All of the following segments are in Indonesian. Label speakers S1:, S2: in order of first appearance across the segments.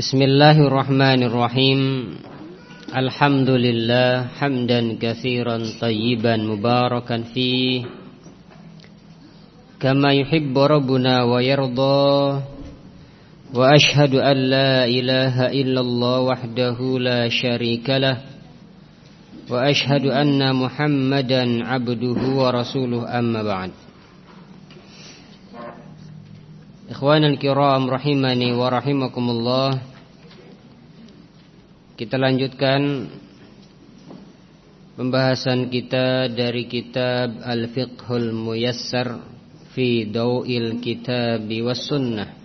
S1: Bismillahirrahmanirrahim. Alhamdulillah Hamdan kathiran tayyiban mubarakan fi Kama yuhibbu Rabbuna wa yarda. Wa ashadu an la ilaha illallah wahdahu la sharika lah. Wa ashadu anna muhammadan abduhu wa rasuluh amma ba'd. Ikhwanal kiram rahimani wa rahimakumullah. Kita lanjutkan Pembahasan kita dari kitab Al-Fiqhul Muyassar Fi Daw'il Kitab was Sunnah.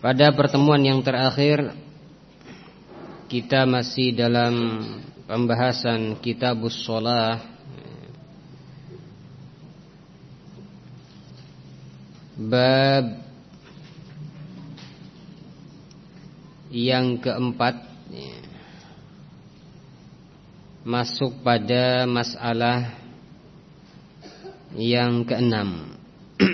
S1: Pada pertemuan yang terakhir Kita masih dalam pembahasan Kitabus Sholah Bab yang keempat Masuk pada masalah yang keenam.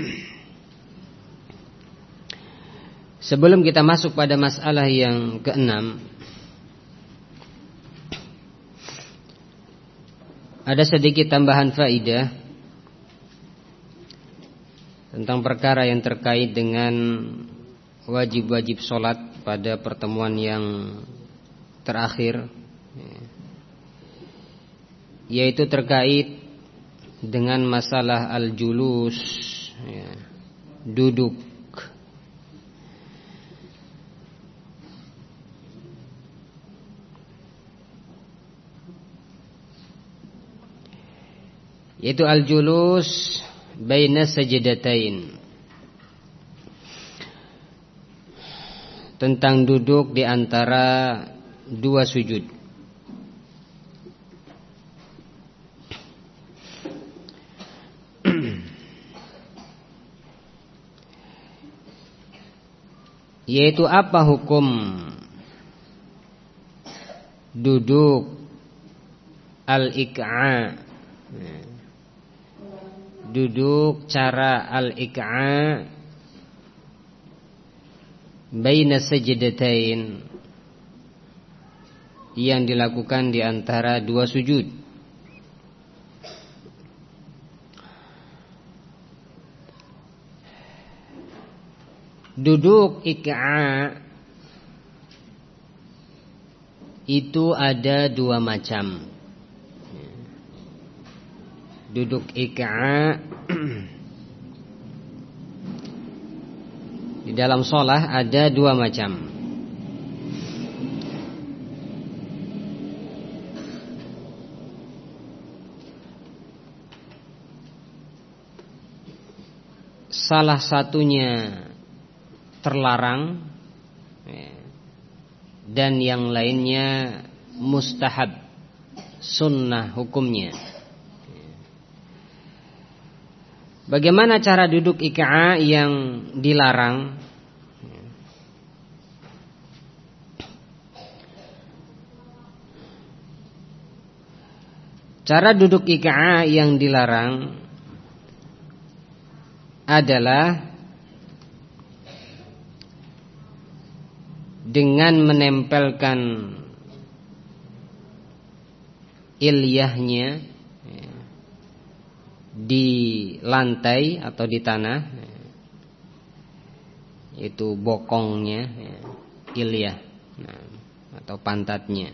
S1: Sebelum kita masuk pada masalah yang keenam Ada sedikit tambahan faidah tentang perkara yang terkait dengan wajib-wajib sholat pada pertemuan yang terakhir yaitu terkait dengan masalah al-julus ya, duduk. Yaitu al-julus baina sajdatain tentang duduk di antara dua sujud. Yaitu apa hukum duduk al-iqa' duduk cara al-iqa baina sajdatain yang dilakukan di antara dua sujud. Duduk iqa itu ada dua macam. Duduk ik'a di dalam sholat ada dua macam. Salah satunya terlarang ya, dan yang lainnya mustahab sunnah hukumnya Bagaimana cara duduk IKA yang dilarang? Cara duduk IKA yang dilarang adalah dengan menempelkan ilyahnya di lantai atau di tanah itu bokongnya ilyah nah, atau pantatnya.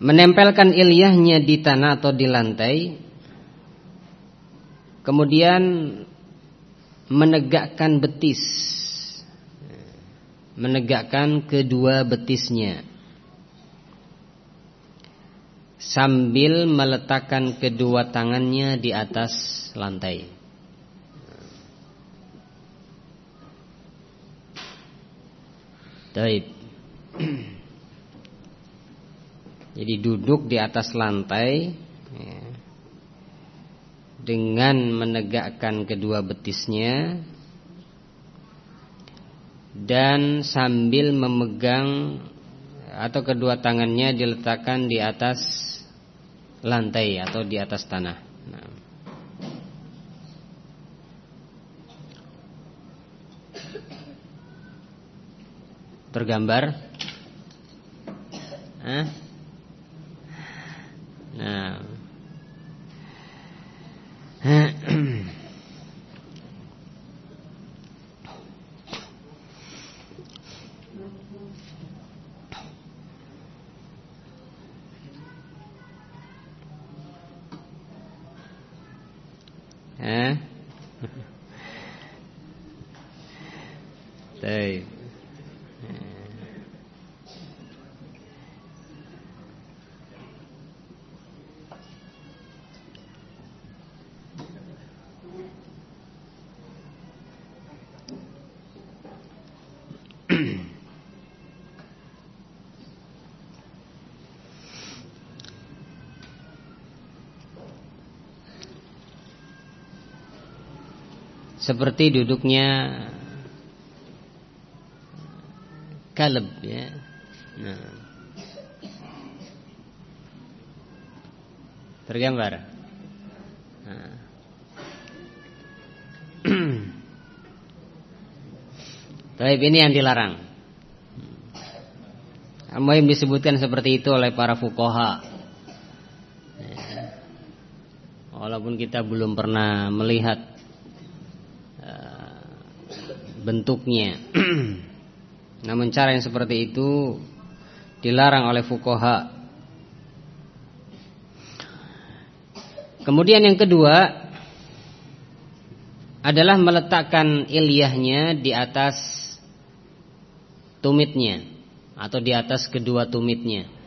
S1: Menempelkan ilyahnya di tanah atau di lantai kemudian menegakkan betis menegakkan kedua betisnya sambil meletakkan kedua tangannya di atas lantai. Taib. Jadi duduk di atas lantai ya, dengan menegakkan kedua betisnya dan sambil memegang atau kedua tangannya diletakkan di atas lantai atau di atas tanah. Nah. Tergambar? Nah. Hah? Baik. Seperti duduknya kalb ya. Nah. Tergambar. Nah. Taib ini yang dilarang. Apa yang disebutkan seperti itu oleh para fukoha. Ya. Walaupun kita belum pernah melihat bentuknya. Namun cara yang seperti itu dilarang oleh fukoha. Kemudian yang kedua adalah meletakkan ilyahnya di atas tumitnya atau di atas kedua tumitnya.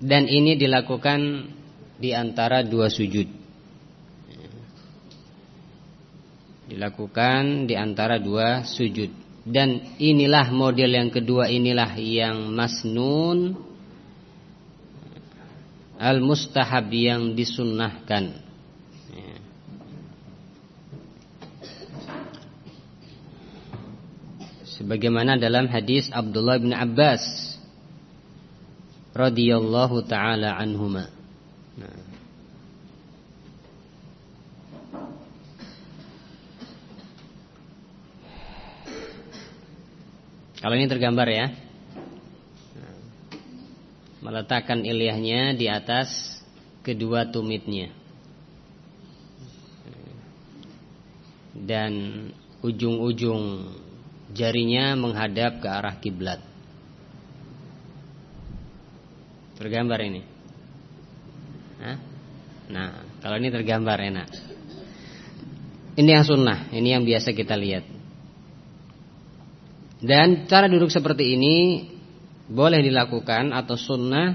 S1: Dan ini dilakukan di antara dua sujud. Dilakukan di antara dua sujud. Dan inilah model yang kedua inilah yang masnun al-mustahab yang disunnahkan. Sebagaimana dalam hadis Abdullah bin Abbas radhiyallahu taala anhuma. Nah. Kalau ini tergambar ya. Nah. Meletakkan ilyahnya di atas kedua tumitnya. Dan ujung-ujung jarinya menghadap ke arah kiblat. Tergambar ini. Hah? Nah, kalau ini tergambar enak. Ini yang sunnah, ini yang biasa kita lihat. Dan cara duduk seperti ini boleh dilakukan atau sunnah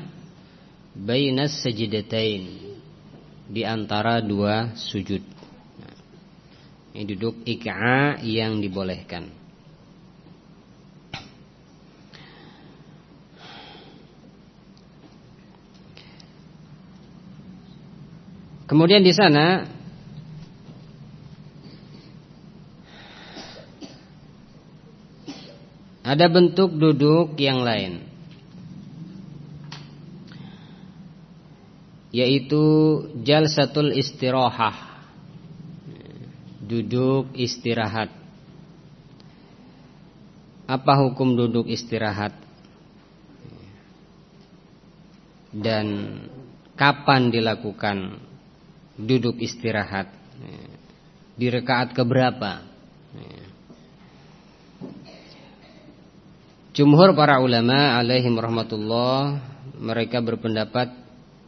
S1: bainas sajidatain di antara dua sujud. Nah, ini duduk ik'a yang dibolehkan. Kemudian di sana ada bentuk duduk yang lain. Yaitu jalsatul istirahah. Duduk istirahat. Apa hukum duduk istirahat? Dan kapan dilakukan duduk istirahat. Di rekaat keberapa? Jumhur para ulama alaihim rahmatullah mereka berpendapat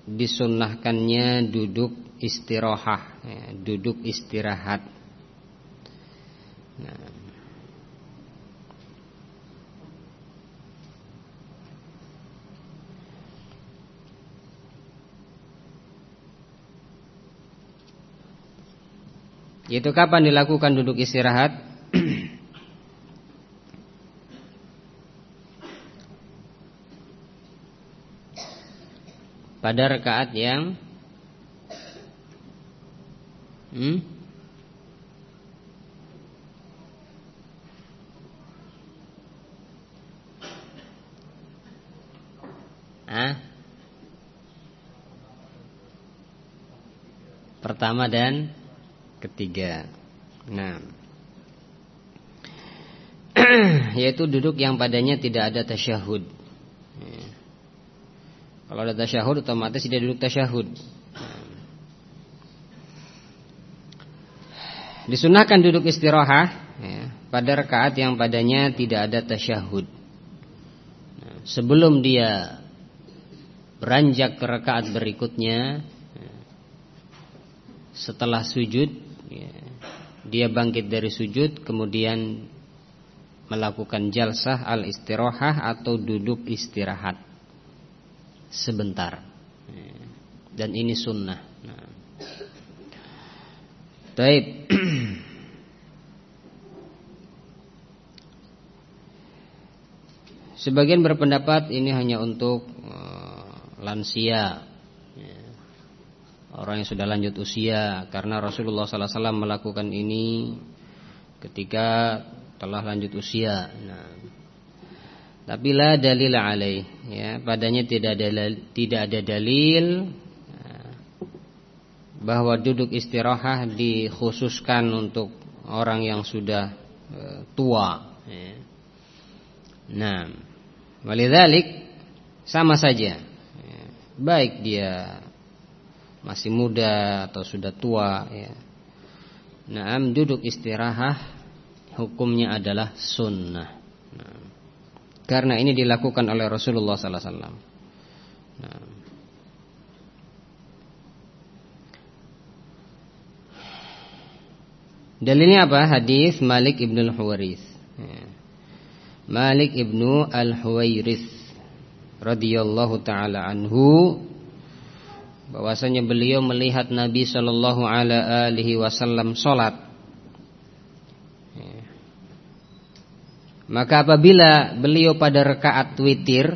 S1: disunnahkannya duduk istirahah duduk istirahat. Nah, Yaitu kapan dilakukan duduk istirahat Pada rekaat yang hmm? Pertama dan ketiga. Nah, yaitu duduk yang padanya tidak ada tasyahud. Ya. Kalau ada tasyahud otomatis tidak duduk tasyahud. Disunahkan duduk istirahat ya, pada rakaat yang padanya tidak ada tasyahud. Sebelum dia beranjak ke rakaat berikutnya, ya, setelah sujud, ya, dia bangkit dari sujud, kemudian melakukan jalsah al istirahah atau duduk istirahat sebentar. Ya, dan ini sunnah. Nah. Sebagian berpendapat ini hanya untuk uh, lansia. Orang yang sudah lanjut usia, karena Rasulullah SAW melakukan ini ketika telah lanjut usia. Nah, tapi la dalil alaih, ya, padanya tidak ada tidak ada dalil bahwa duduk istirahat dikhususkan untuk orang yang sudah e, tua. Ya. Nah, walidalik sama saja. Ya. Baik dia masih muda atau sudah tua. Ya. Nah, duduk istirahat hukumnya adalah sunnah. Nah, karena ini dilakukan oleh Rasulullah Sallallahu Alaihi Wasallam. Dalilnya apa? Hadis Malik ibnu al-Huwairith. Ya. Malik ibnu al-Huwairith radhiyallahu taala anhu bahwasanya beliau melihat Nabi sallallahu alaihi wasallam. Ya. Maka apabila beliau pada rakaat witir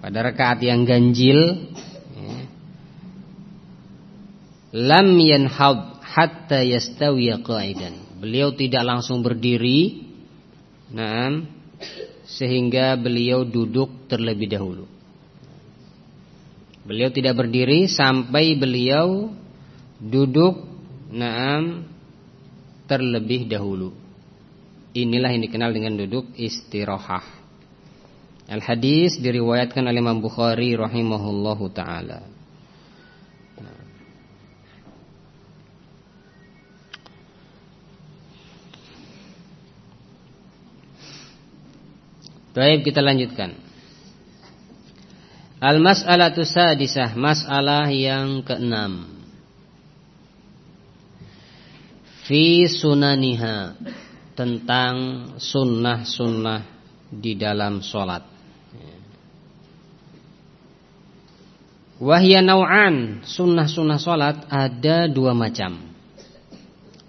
S1: pada rakaat yang ganjil lam yanhab hatta yastawiya qa'idan. Beliau tidak langsung berdiri. Naam. Sehingga beliau duduk terlebih dahulu. Beliau tidak berdiri sampai beliau duduk naam terlebih dahulu. Inilah yang dikenal dengan duduk istirahah. Al-hadis diriwayatkan oleh Imam Bukhari rahimahullahu taala. Baik kita lanjutkan. Al-mas'alatu sadisah, masalah yang keenam. Fi sunaniha tentang sunnah-sunnah di dalam solat. Wahya nau'an, sunnah-sunnah solat ada dua macam.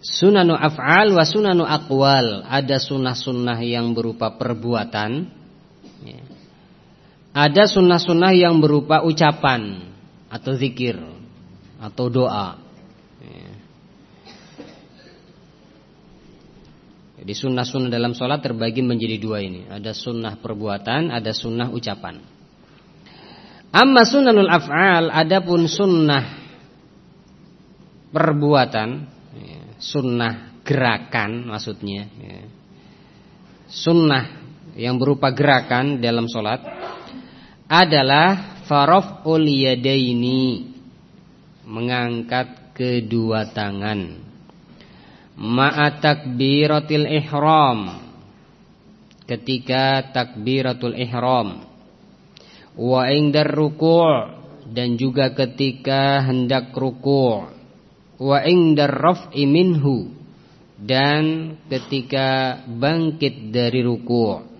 S1: Sunanu af'al wa sunanu aqwal. Ada sunnah-sunnah yang berupa perbuatan. Ya. Ada sunnah-sunnah yang berupa ucapan atau zikir atau doa. Ya. Jadi sunnah-sunnah dalam sholat terbagi menjadi dua ini. Ada sunnah perbuatan, ada sunnah ucapan. Amma sunnanul af'al, adapun sunnah perbuatan sunnah gerakan maksudnya ya. Sunnah yang berupa gerakan dalam sholat Adalah faraf'ul yadaini Mengangkat kedua tangan. Ma'a takbiratil ihram Ketika takbiratul ihram. Wa indar ruku' Dan juga ketika hendak ruku' wa indar raf'i minhu dan ketika bangkit dari ruku'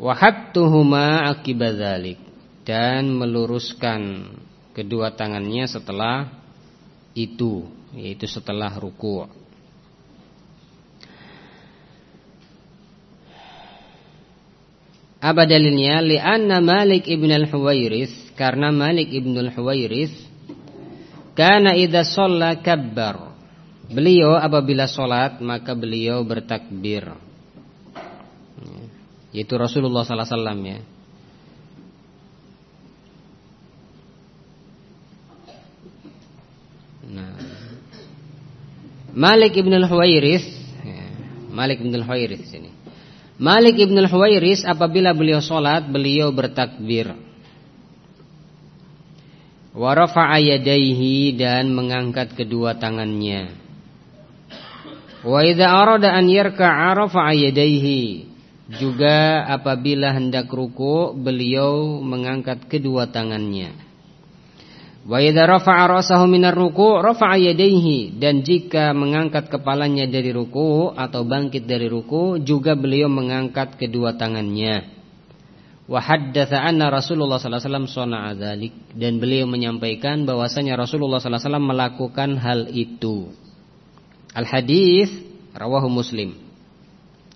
S1: wa hattuhuma akibadzalik dan meluruskan kedua tangannya setelah itu yaitu setelah ruku' Apa dalilnya? Lianna Malik ibn al-Huwairith Karena Malik ibn al-Huwairith karena idza shalla kabbar. Beliau apabila sholat maka beliau bertakbir yaitu Rasulullah sallallahu alaihi wasallam ya. Nah. Malik Ibn Al-Huwairis ya. Malik Ibn Al-Huwairis ini. Malik Ibn Al-Huwairis apabila beliau salat beliau bertakbir Warafa'a yadaihi dan mengangkat kedua tangannya Wa idza arada an yarka'a rafa'a yadaihi juga apabila hendak ruku beliau mengangkat kedua tangannya. Wa idza rafa'a ra'sahu minar dan jika mengangkat kepalanya dari ruku atau bangkit dari ruku juga beliau mengangkat kedua tangannya. Wa haddatsa Rasulullah sallallahu alaihi wasallam dan beliau menyampaikan bahwasanya Rasulullah sallallahu alaihi wasallam melakukan hal itu. Al hadis rawahu Muslim.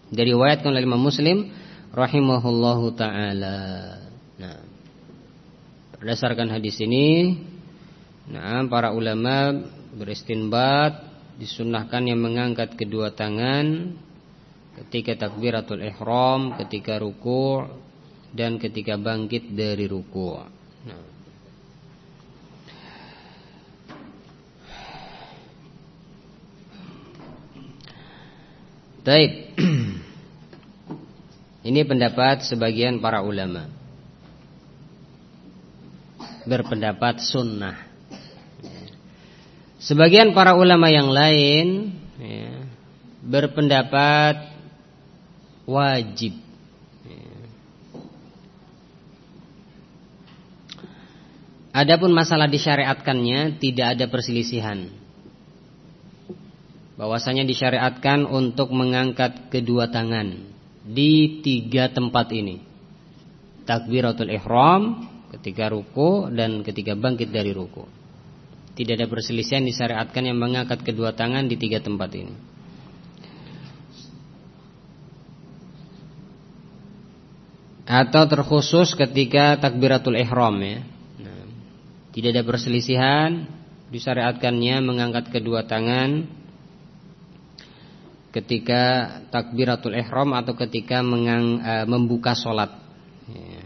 S1: Dari riwayat oleh Imam Muslim rahimahullahu taala. Nah, berdasarkan hadis ini Nah, para ulama beristinbat disunahkan yang mengangkat kedua tangan ketika takbiratul ihram, ketika ruku' dan ketika bangkit dari ruku'. Nah. Baik. Ini pendapat sebagian para ulama. Berpendapat sunnah. Sebagian para ulama yang lain ya, berpendapat wajib. Adapun masalah disyariatkannya tidak ada perselisihan. Bahwasanya disyariatkan untuk mengangkat kedua tangan di tiga tempat ini. Takbiratul ihram ketika ruku dan ketika bangkit dari ruku. Tidak ada perselisihan disyariatkan yang mengangkat kedua tangan di tiga tempat ini. Atau terkhusus ketika takbiratul ihram ya. Nah, tidak ada perselisihan disyariatkannya mengangkat kedua tangan ketika takbiratul ihram atau ketika mengang, uh, membuka solat. Ya.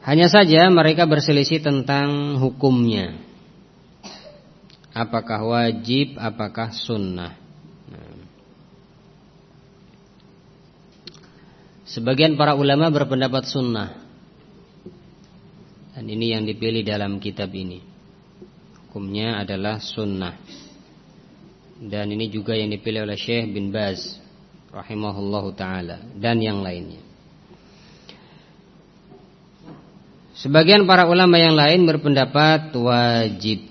S1: Hanya saja mereka berselisih tentang hukumnya. Apakah wajib, apakah sunnah. Nah. Sebagian para ulama berpendapat sunnah. Dan ini yang dipilih dalam kitab ini. Hukumnya adalah sunnah. Dan ini juga yang dipilih oleh Syekh bin Baz rahimahullahu taala dan yang lainnya. Sebagian para ulama yang lain berpendapat wajib.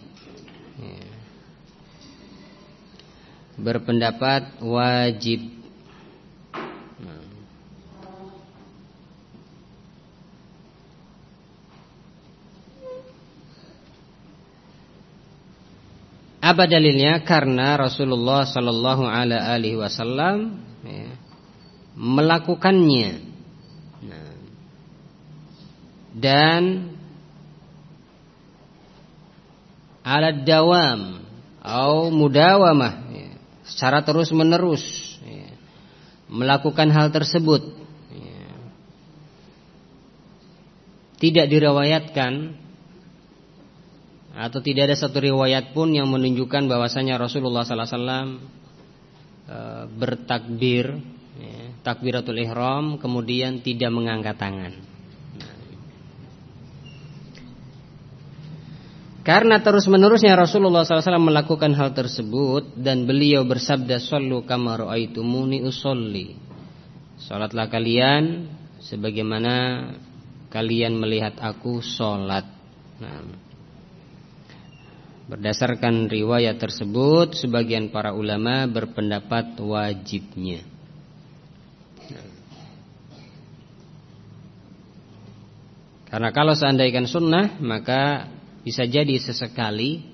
S1: Berpendapat wajib. Apa dalilnya? Karena Rasulullah Sallallahu Alaihi Wasallam ya, melakukannya dan alat dawam atau mudawamah ya, secara terus menerus ya, melakukan hal tersebut tidak dirawayatkan atau tidak ada satu riwayat pun yang menunjukkan bahwasanya Rasulullah Sallallahu Alaihi Wasallam e, bertakbir ya, takbiratul ihram kemudian tidak mengangkat tangan Karena terus-menerusnya Rasulullah SAW melakukan hal tersebut dan beliau bersabda sallu kama raaitumuni usolli. Salatlah kalian sebagaimana kalian melihat aku salat. Nah, berdasarkan riwayat tersebut sebagian para ulama berpendapat wajibnya. Karena kalau seandainya sunnah maka bisa jadi sesekali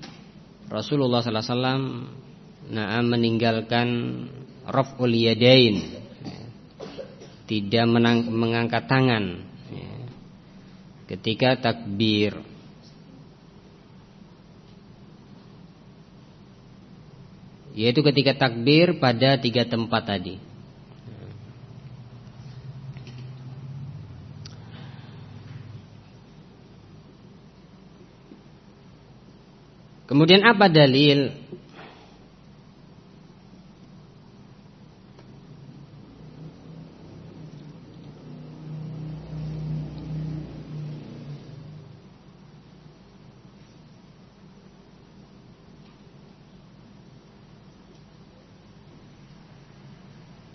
S1: Rasulullah wasallam nah meninggalkan raf'ul yadain tidak menang, mengangkat tangan ya, ketika takbir yaitu ketika takbir pada tiga tempat tadi. Kemudian apa dalil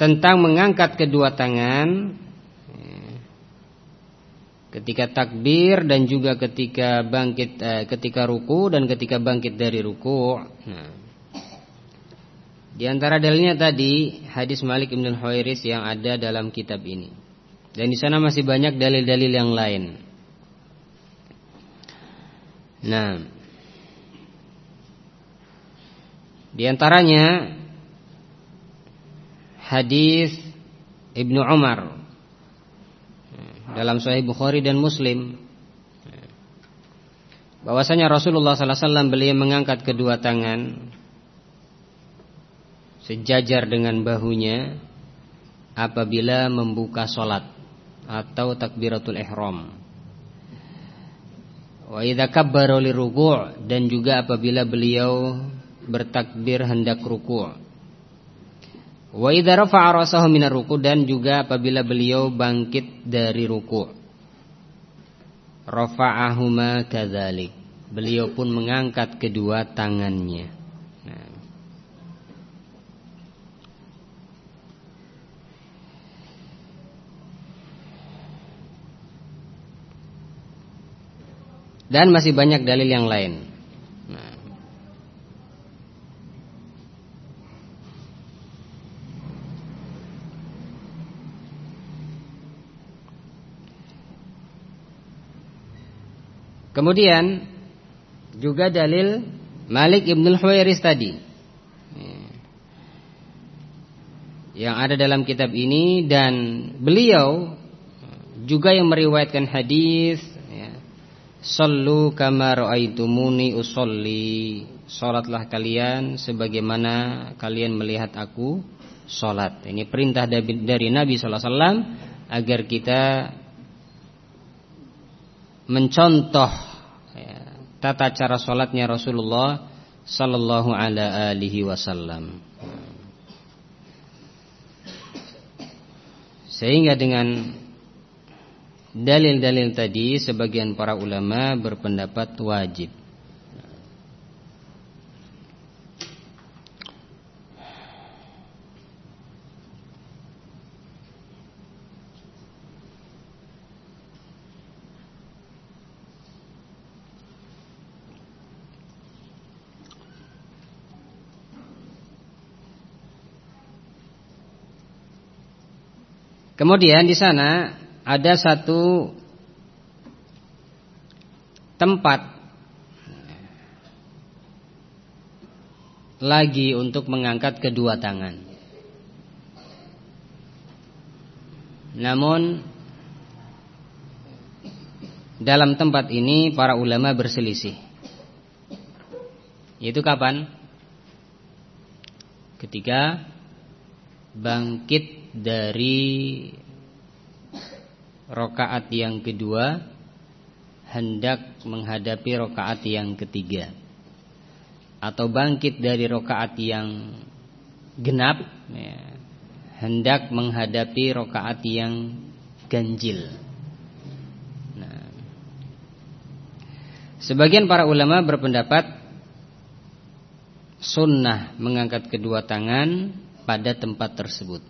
S1: tentang mengangkat kedua tangan ketika takbir dan juga ketika bangkit eh, ketika ruku dan ketika bangkit dari ruku. Nah, di antara dalilnya tadi hadis Malik bin Huwairis yang ada dalam kitab ini. Dan di sana masih banyak dalil-dalil yang lain. Nah, di antaranya hadis Ibnu Umar dalam Sahih Bukhari dan Muslim bahwasanya Rasulullah sallallahu alaihi wasallam beliau mengangkat kedua tangan sejajar dengan bahunya apabila membuka solat atau takbiratul ihram. Wa idza kabbara dan juga apabila beliau bertakbir hendak ruku'. Wa idza rafa'a rasahu minar ruku dan juga apabila beliau bangkit dari ruku. Rafa'ahuma kadzalik. Beliau pun mengangkat kedua tangannya. Nah. Dan masih banyak dalil yang lain. Kemudian juga dalil Malik Ibn Huwairis tadi. Yang ada dalam kitab ini dan beliau juga yang meriwayatkan hadis ya, Sallu kama ra'aitumuni usolli. Salatlah kalian sebagaimana kalian melihat aku salat. Ini perintah dari Nabi sallallahu alaihi wasallam agar kita mencontoh ya, tata cara sholatnya Rasulullah Sallallahu alaihi wasallam. Sehingga dengan dalil-dalil tadi sebagian para ulama berpendapat wajib Kemudian di sana ada satu tempat lagi untuk mengangkat kedua tangan. Namun dalam tempat ini para ulama berselisih. Yaitu kapan? Ketika bangkit dari rokaat yang kedua hendak menghadapi rokaat yang ketiga atau bangkit dari rokaat yang genap ya, hendak menghadapi rokaat yang ganjil. Nah, sebagian para ulama berpendapat sunnah mengangkat kedua tangan pada tempat tersebut.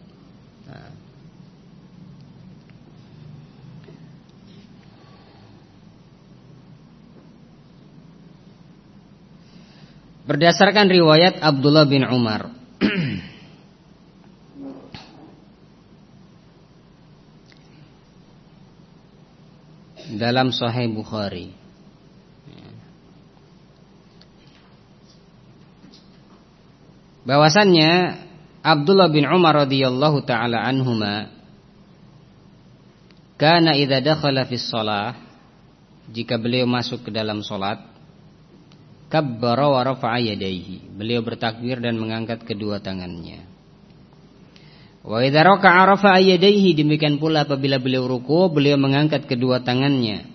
S1: Berdasarkan riwayat Abdullah bin Umar. Dalam Sahih Bukhari. Bahwasannya Abdullah bin Umar radhiyallahu taala anhuma kana idza dakhala fi shalah jika beliau masuk ke dalam salat kabbara wa rafa'a yadayhi. Beliau bertakbir dan mengangkat kedua tangannya. Wa idza raka'a rafa'a yadayhi demikian pula apabila beliau ruku beliau mengangkat kedua tangannya.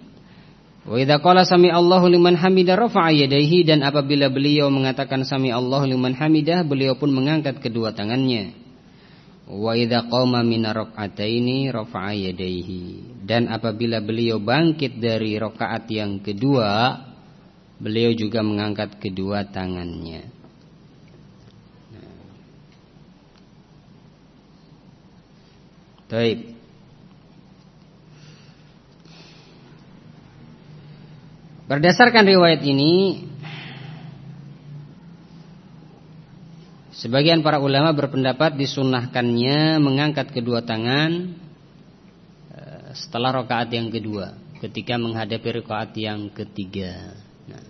S1: Wa idza qala sami Allahu liman hamidah rafa'a yadayhi dan apabila beliau mengatakan sami Allahu liman hamidah beliau pun mengangkat kedua tangannya. Wa idza qama min rak'ataini rafa'a yadayhi dan apabila beliau bangkit dari rakaat yang kedua beliau juga mengangkat kedua tangannya. Baik. Berdasarkan riwayat ini Sebagian para ulama berpendapat disunahkannya mengangkat kedua tangan eh, setelah rakaat yang kedua ketika menghadapi rakaat yang ketiga. Nah,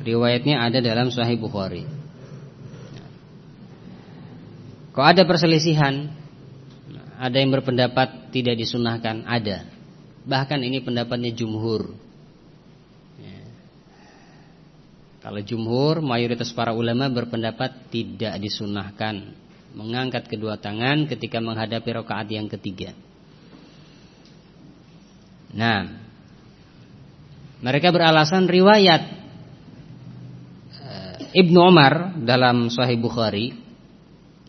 S1: riwayatnya ada dalam Sahih Bukhari. Kok ada perselisihan? Ada yang berpendapat tidak disunahkan, ada. Bahkan ini pendapatnya jumhur ya. Kalau jumhur mayoritas para ulama berpendapat tidak disunahkan Mengangkat kedua tangan ketika menghadapi rokaat yang ketiga Nah Mereka beralasan riwayat Ibnu Umar dalam Sahih Bukhari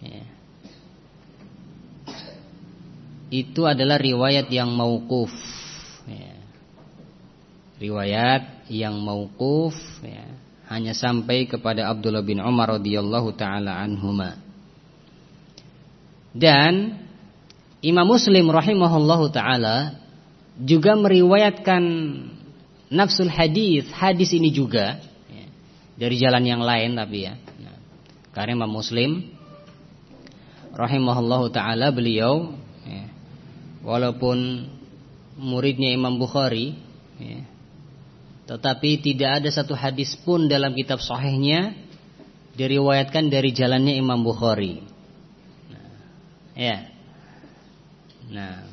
S1: ya, Itu adalah riwayat yang mauquf riwayat yang mauquf ya, hanya sampai kepada Abdullah bin Umar radhiyallahu taala anhuma. Dan Imam Muslim rahimahullahu taala juga meriwayatkan nafsul hadis, hadis ini juga ya, dari jalan yang lain tapi ya. Nah, karena Imam Muslim rahimahullahu taala beliau ya, walaupun muridnya Imam Bukhari ya, tetapi tidak ada satu hadis pun dalam kitab sahihnya diriwayatkan dari jalannya Imam Bukhari. Nah, ya. Nah.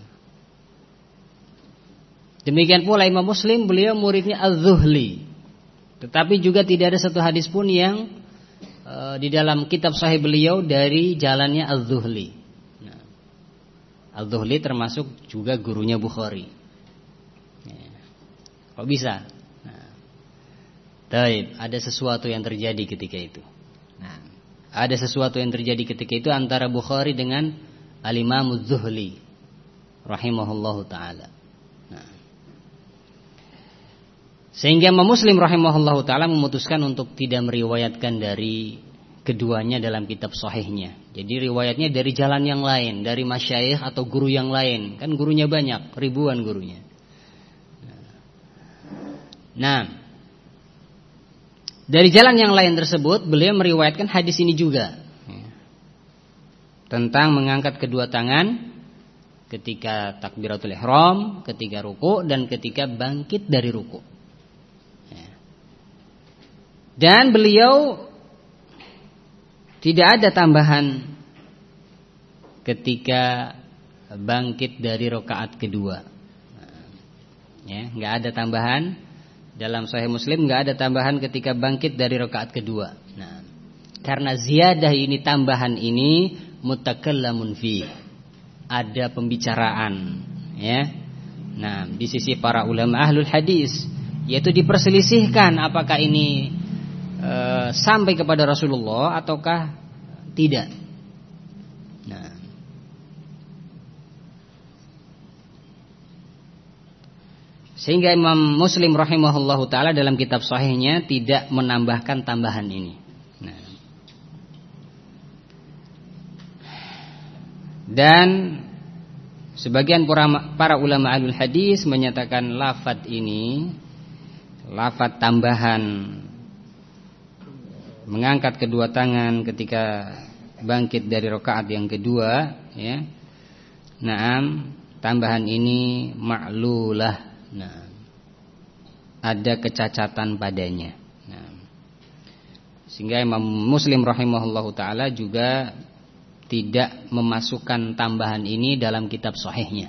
S1: Demikian pula Imam Muslim beliau muridnya Az-Zuhli. Tetapi juga tidak ada satu hadis pun yang uh, di dalam kitab sahih beliau dari jalannya Az-Zuhli. Nah. Az-Zuhli termasuk juga gurunya Bukhari. Ya. Kok bisa? Taib, ada sesuatu yang terjadi ketika itu. Nah, ada sesuatu yang terjadi ketika itu antara Bukhari dengan Al-Imam Zuhli rahimahullahu taala. Nah. Sehingga Imam Muslim rahimahullahu taala memutuskan untuk tidak meriwayatkan dari keduanya dalam kitab sahihnya. Jadi riwayatnya dari jalan yang lain, dari masyayikh atau guru yang lain. Kan gurunya banyak, ribuan gurunya. Nah, dari jalan yang lain tersebut beliau meriwayatkan hadis ini juga tentang mengangkat kedua tangan ketika takbiratul ihram, ketika ruku dan ketika bangkit dari ruku. Dan beliau tidak ada tambahan ketika bangkit dari rokaat kedua. Ya, nggak ada tambahan dalam Sahih Muslim nggak ada tambahan ketika bangkit dari rakaat kedua. Nah, karena ziyadah ini tambahan ini mutakallamun fi. Ada pembicaraan, ya. Nah, di sisi para ulama ahlul hadis yaitu diperselisihkan apakah ini e, sampai kepada Rasulullah ataukah tidak. Sehingga Imam Muslim rahimahullahu taala dalam kitab sahihnya tidak menambahkan tambahan ini. Nah. Dan sebagian para ulama alul hadis menyatakan lafat ini lafat tambahan mengangkat kedua tangan ketika bangkit dari rakaat yang kedua ya. Naam, tambahan ini ma'lulah Nah, ada kecacatan padanya. Nah, sehingga Imam Muslim rahimahullahu taala juga tidak memasukkan tambahan ini dalam kitab sahihnya.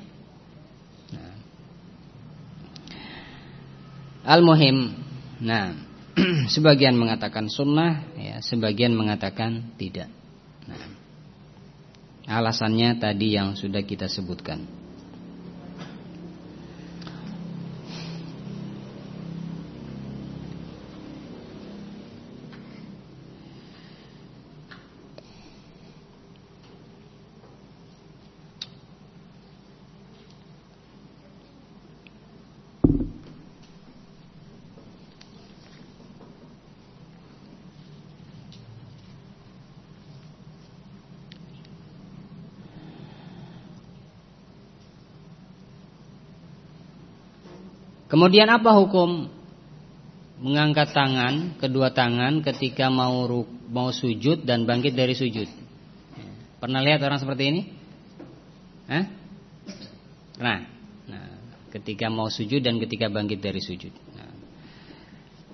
S1: Nah. Al-muhim, nah, sebagian mengatakan sunnah, ya, sebagian mengatakan tidak. Nah, alasannya tadi yang sudah kita sebutkan. Kemudian apa hukum mengangkat tangan, kedua tangan ketika mau mau sujud dan bangkit dari sujud? Pernah lihat orang seperti ini? Hah? Nah, nah, ketika mau sujud dan ketika bangkit dari sujud. Nah.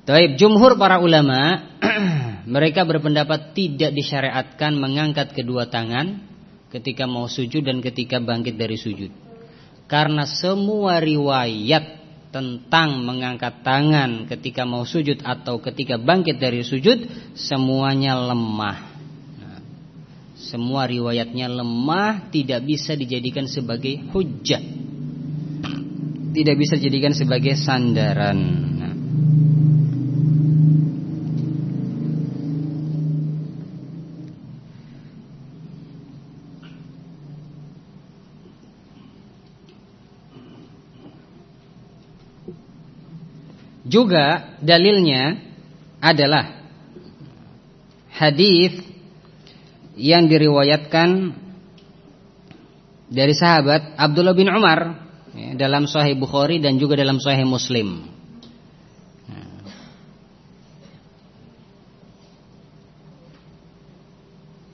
S1: Taib jumhur para ulama mereka berpendapat tidak disyariatkan mengangkat kedua tangan ketika mau sujud dan ketika bangkit dari sujud. Karena semua riwayat tentang mengangkat tangan ketika mau sujud atau ketika bangkit dari sujud semuanya lemah. Nah, semua riwayatnya lemah, tidak bisa dijadikan sebagai hujah. Tidak bisa dijadikan sebagai sandaran. Juga dalilnya adalah hadis yang diriwayatkan dari sahabat Abdullah bin Umar ya, dalam Sahih Bukhari dan juga dalam Sahih Muslim.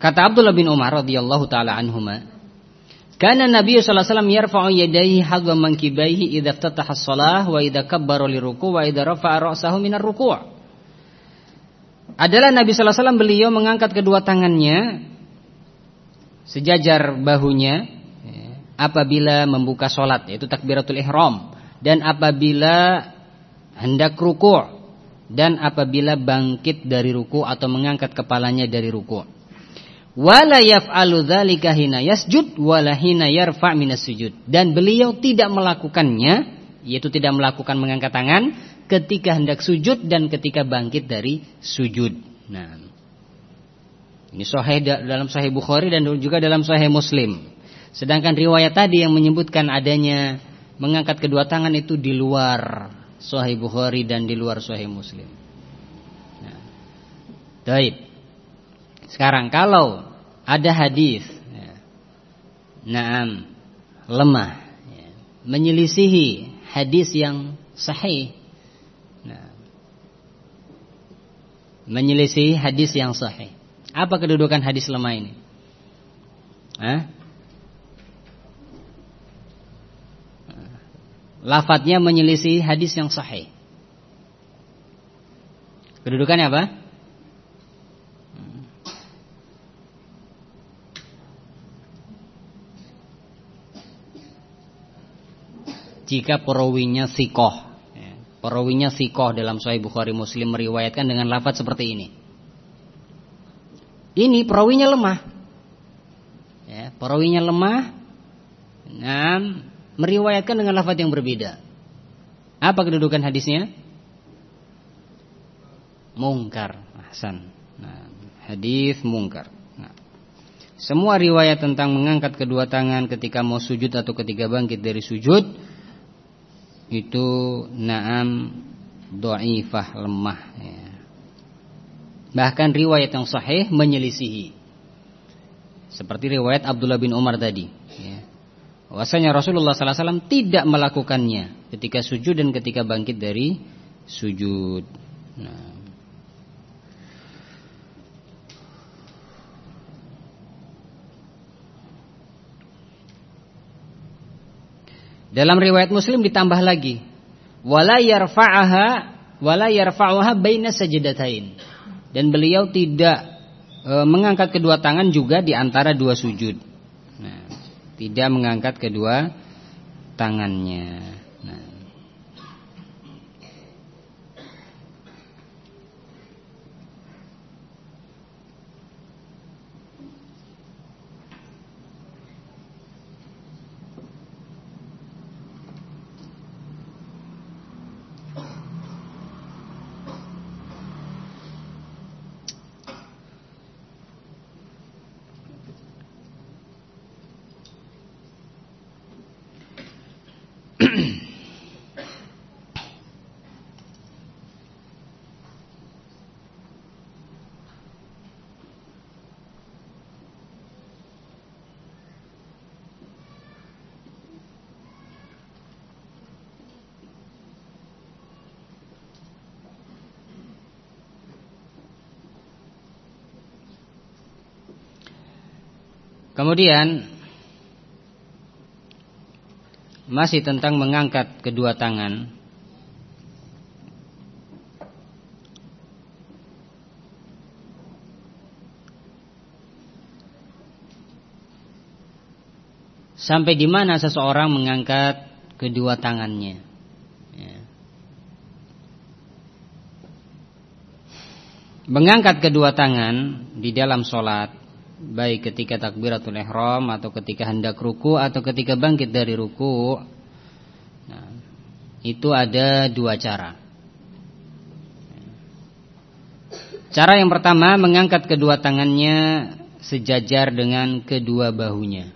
S1: Kata Abdullah bin Umar radhiyallahu taala anhuma, karena Nabi sallallahu alaihi wasallam yarfa'u yadayhi hadwa mankibaihi idza iftataha shalah wa idza kabbara wa idza rafa'a ra'sahu minar. Adalah Nabi sallallahu alaihi wasallam beliau mengangkat kedua tangannya sejajar bahunya ya, apabila membuka salat yaitu takbiratul ihram dan apabila hendak ruku' dan apabila bangkit dari ruku' atau mengangkat kepalanya dari ruku' wala yaf'alu dzalika hina yasjud wala minas sujud dan beliau tidak melakukannya yaitu tidak melakukan mengangkat tangan ketika hendak sujud dan ketika bangkit dari sujud. Nah, ini sahih dalam sahih Bukhari dan juga dalam sahih Muslim. Sedangkan riwayat tadi yang menyebutkan adanya mengangkat kedua tangan itu di luar sahih Bukhari dan di luar sahih Muslim. Nah, baik. Sekarang kalau ada hadis ya, Naam lemah ya, menyelisihi hadis yang sahih. Nah, menyelisihi hadis yang sahih. Apa kedudukan hadis lemah ini? Hah? Lafadznya menyelisih hadis yang sahih. Kedudukannya apa? Jika perawinya sikoh. Ya, perawinya sikoh dalam Sahih Bukhari Muslim meriwayatkan dengan lafaz seperti ini. Ini perawinya lemah. Ya, perawinya lemah. Nah, meriwayatkan dengan lafaz yang berbeda. Apa kedudukan hadisnya? Mungkar. Hasan. Nah, hadis mungkar. Nah, semua riwayat tentang mengangkat kedua tangan ketika mau sujud atau ketika bangkit dari sujud itu naam dhaifah lemah ya. Bahkan riwayat yang sahih menyelisihi. Seperti riwayat Abdullah bin Umar tadi ya. Bahwasanya Rasulullah wasallam tidak melakukannya ketika sujud dan ketika bangkit dari sujud. Nah, Dalam riwayat Muslim ditambah lagi, wala yarfa'aha wala yarfa'uha baina sajdatain. Dan beliau tidak e, mengangkat kedua tangan juga di antara dua sujud. Nah, tidak mengangkat kedua tangannya. Kemudian masih tentang mengangkat kedua tangan. Sampai di mana seseorang mengangkat kedua tangannya? Ya. Mengangkat kedua tangan di dalam sholat baik ketika takbiratul ihram atau ketika hendak ruku atau ketika bangkit dari ruku. Nah, itu ada dua cara. Cara yang pertama mengangkat kedua tangannya sejajar dengan kedua bahunya.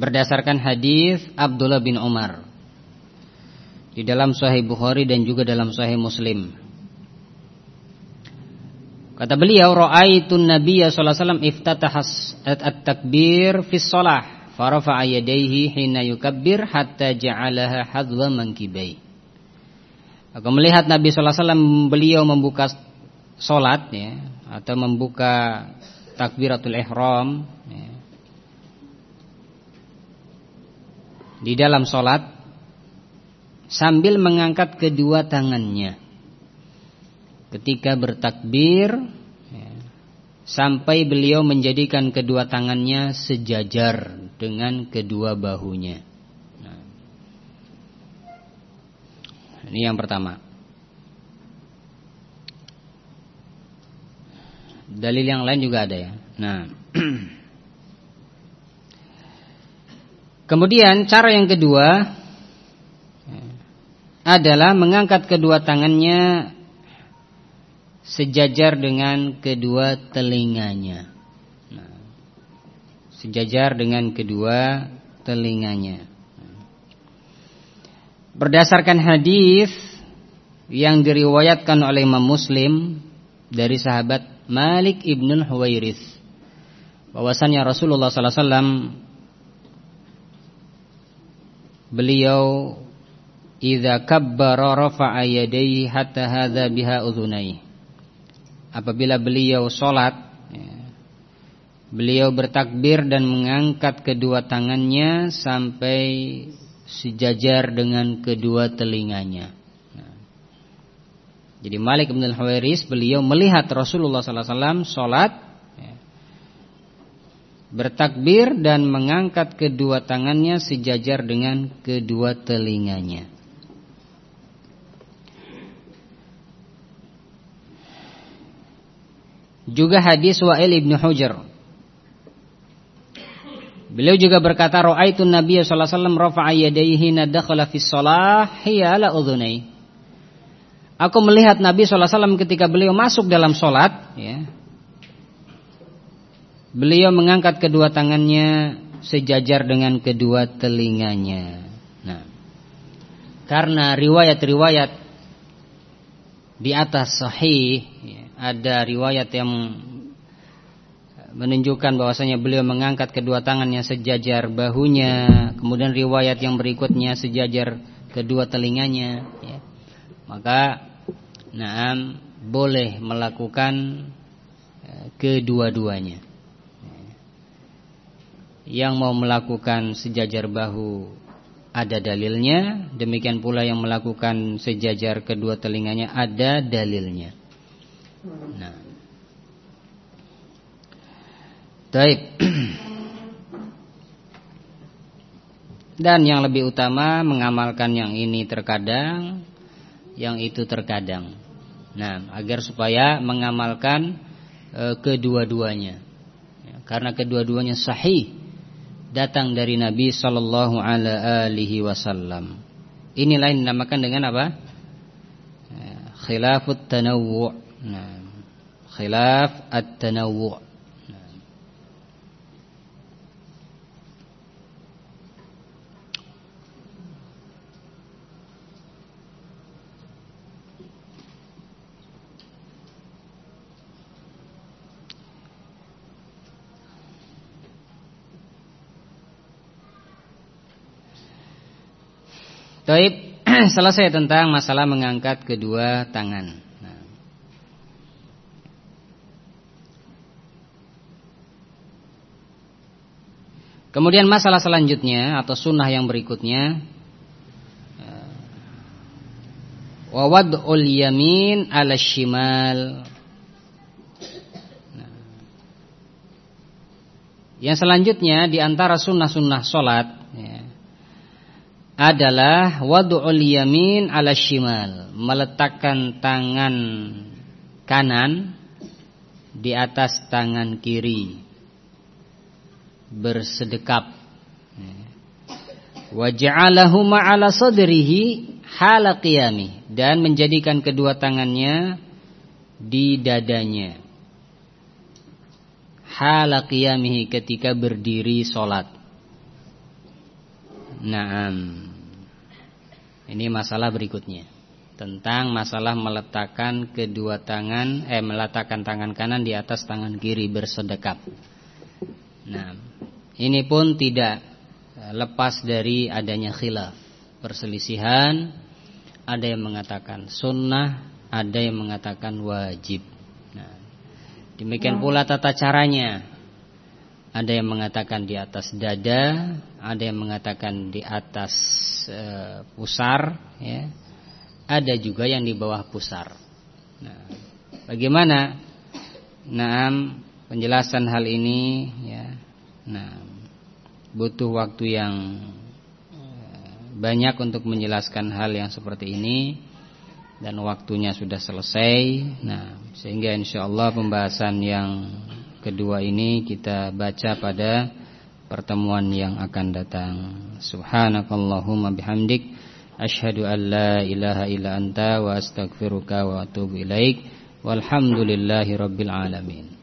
S1: Berdasarkan hadis Abdullah bin Umar di dalam Sahih Bukhari dan juga dalam Sahih Muslim. Kata beliau, "Ra'aitun Nabiyya sallallahu alaihi wasallam iftataha at-takbir fi shalah, farafa'a yadayhi hina yukabbir hatta ja'alaha hadwa mankibai." Aku melihat Nabi sallallahu alaihi wasallam beliau membuka salat ya atau membuka takbiratul ihram ya. Di dalam salat sambil mengangkat kedua tangannya ketika bertakbir ya, sampai beliau menjadikan kedua tangannya sejajar dengan kedua bahunya. Nah, ini yang pertama. Dalil yang lain juga ada ya. Nah, kemudian cara yang kedua adalah mengangkat kedua tangannya sejajar dengan kedua telinganya. Nah, sejajar dengan kedua telinganya. Berdasarkan hadis yang diriwayatkan oleh Imam Muslim dari sahabat Malik ibn Huwairis bahwasannya Rasulullah sallallahu alaihi wasallam beliau Idza kabbara rafa'a yadayhi hatta hadza biha udhunai. Apabila beliau salat ya, beliau bertakbir dan mengangkat kedua tangannya sampai sejajar dengan kedua telinganya. Nah. Jadi Malik bin Al-Huwairis beliau melihat Rasulullah sallallahu alaihi ya, bertakbir dan mengangkat kedua tangannya sejajar dengan kedua telinganya. Juga hadis Wa'il ibn Hujar. Beliau juga berkata, "Ra'aitun Nabiy sallallahu alaihi wasallam rafa'a yadayhi nadakhala fi shalah hiya ala udhunai." Aku melihat Nabi sallallahu alaihi wasallam ketika beliau masuk dalam salat, ya. Beliau mengangkat kedua tangannya sejajar dengan kedua telinganya. Nah, karena riwayat-riwayat di atas sahih ya, ada riwayat yang menunjukkan bahwasanya beliau mengangkat kedua tangannya sejajar bahunya, kemudian riwayat yang berikutnya sejajar kedua telinganya, ya. maka Naam boleh melakukan ya, kedua-duanya. Yang mau melakukan sejajar bahu ada dalilnya, demikian pula yang melakukan sejajar kedua telinganya ada dalilnya. Nah. Baik. Dan yang lebih utama mengamalkan yang ini terkadang, yang itu terkadang. Nah, agar supaya mengamalkan e, kedua-duanya. Ya, karena kedua-duanya sahih datang dari Nabi sallallahu alaihi wasallam. Inilah yang dinamakan dengan apa? Ya, khilafut tanawwu'. Nah, khilaf at-tanawwu'. Taib selesai tentang masalah mengangkat kedua tangan. Nah. Kemudian masalah selanjutnya atau sunnah yang berikutnya eh, wawadul yamin ala shimal. Nah. Yang selanjutnya di antara sunnah-sunnah solat ya, adalah wadu'ul yamin ala shimal, meletakkan tangan kanan di atas tangan kiri bersedekap. Wa ja'alahu ma'ala sadrihi hala qiyami dan menjadikan kedua tangannya di dadanya. Hala qiyamihi ketika berdiri salat. Naam. Ini masalah berikutnya tentang masalah meletakkan kedua tangan eh meletakkan tangan kanan di atas tangan kiri bersedekap. Nah, ini pun tidak eh, lepas dari adanya khilaf, perselisihan. Ada yang mengatakan sunnah, ada yang mengatakan wajib. Nah, demikian pula tata caranya. Ada yang mengatakan di atas dada, ada yang mengatakan di atas e, pusar, ya. Ada juga yang di bawah pusar. Nah, bagaimana? Nah, penjelasan hal ini, ya. Nah, butuh waktu yang e, banyak untuk menjelaskan hal yang seperti ini dan waktunya sudah selesai. Nah, sehingga insya Allah pembahasan yang kedua ini kita baca pada pertemuan yang akan datang. Subhanakallahumma bihamdik asyhadu an la ilaha illa anta wa astaghfiruka wa atubu ilaik. Walhamdulillahi rabbil alamin.